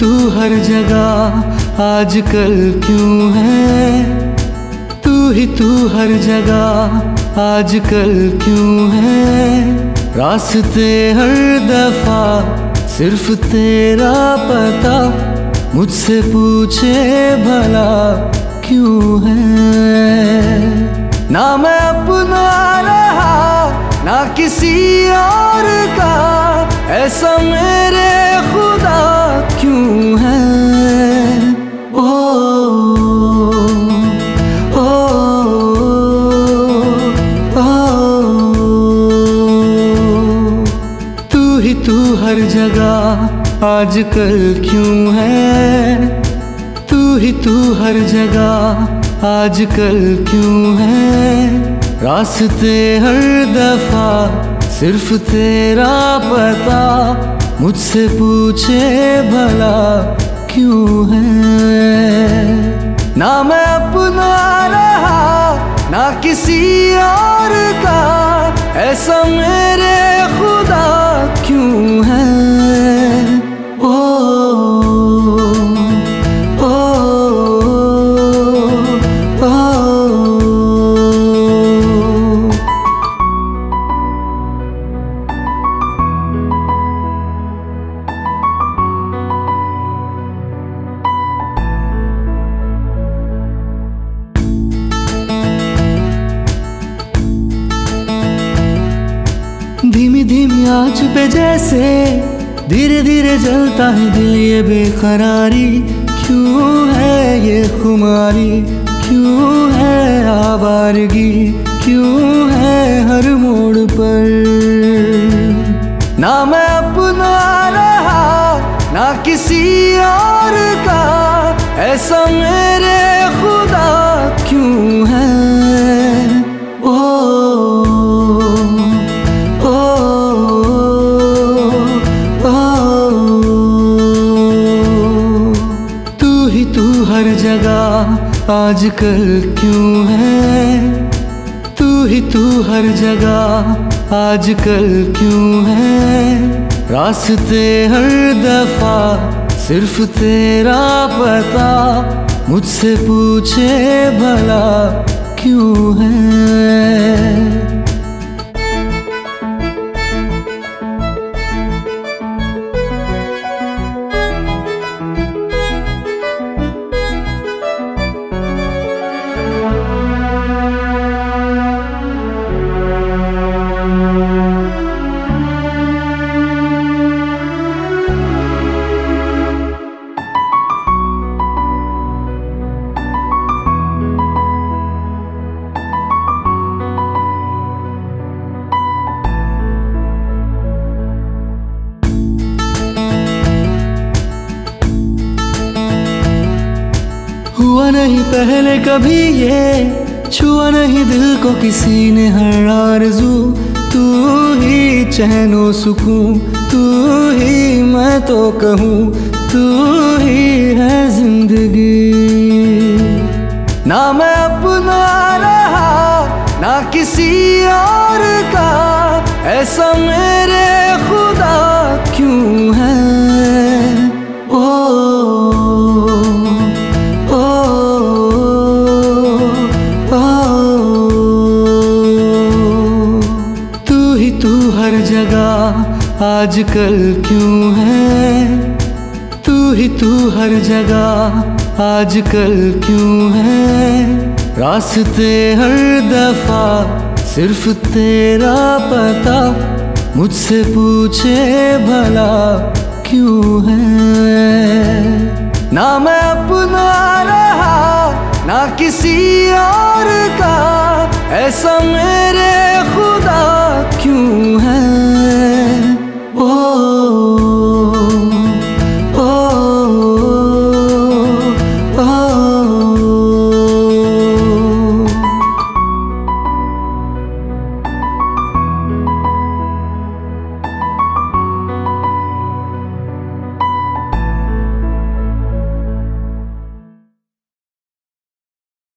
तू हर जगह आजकल क्यों है? तू ही तू हर जगह आजकल क्यों है? रास्ते हर दफ़ा सिर्फ़ तेरा पता, मुझसे पूछे भला क्यों है? ना मैं अपना रहा, ना किसी और का, ऐसा मेरे ही तू हर जगह आजकल क्यों है? तू ही तू हर जगह आजकल क्यों है? रास्ते हर दफ़ा सिर्फ़ तेरा पता, मुझसे पूछे भला क्यों है? आँच पे जैसे धीरे धीरे जलता है दिल ये बेकरारी। क्यों है ये खुमारी? क्यों है आवारगी? क्यों है हर मोड़ पर? ना मैं अपना रहा, ना किसी और का। ऐसा मेरे जगह आजकल क्यों है? तू ही तू हर जगह आजकल क्यों है? रास्ते हर दफ़ा सिर्फ़ तेरा पता, मुझसे पूछे भला क्यों है? हुआ नहीं पहले कभी ये, छुआ नहीं दिल को किसी ने हर आरज़ू। तू ही चैनो सुकून, तू ही मैं तो कहूँ, तू ही है ज़िंदगी। ना मैं अपना रहा, ना किसी और का, ऐसा मेरे खुदा क्यों है? आजकल क्यों है? तू ही तू हर जगह आजकल क्यों है? रास्ते हर दफ़ा सिर्फ़ तेरा पता, मुझसे पूछे भला क्यों है? ना मैं अपना रहा, ना किसी और का, ऐसा मेरे खुदा क्यों है?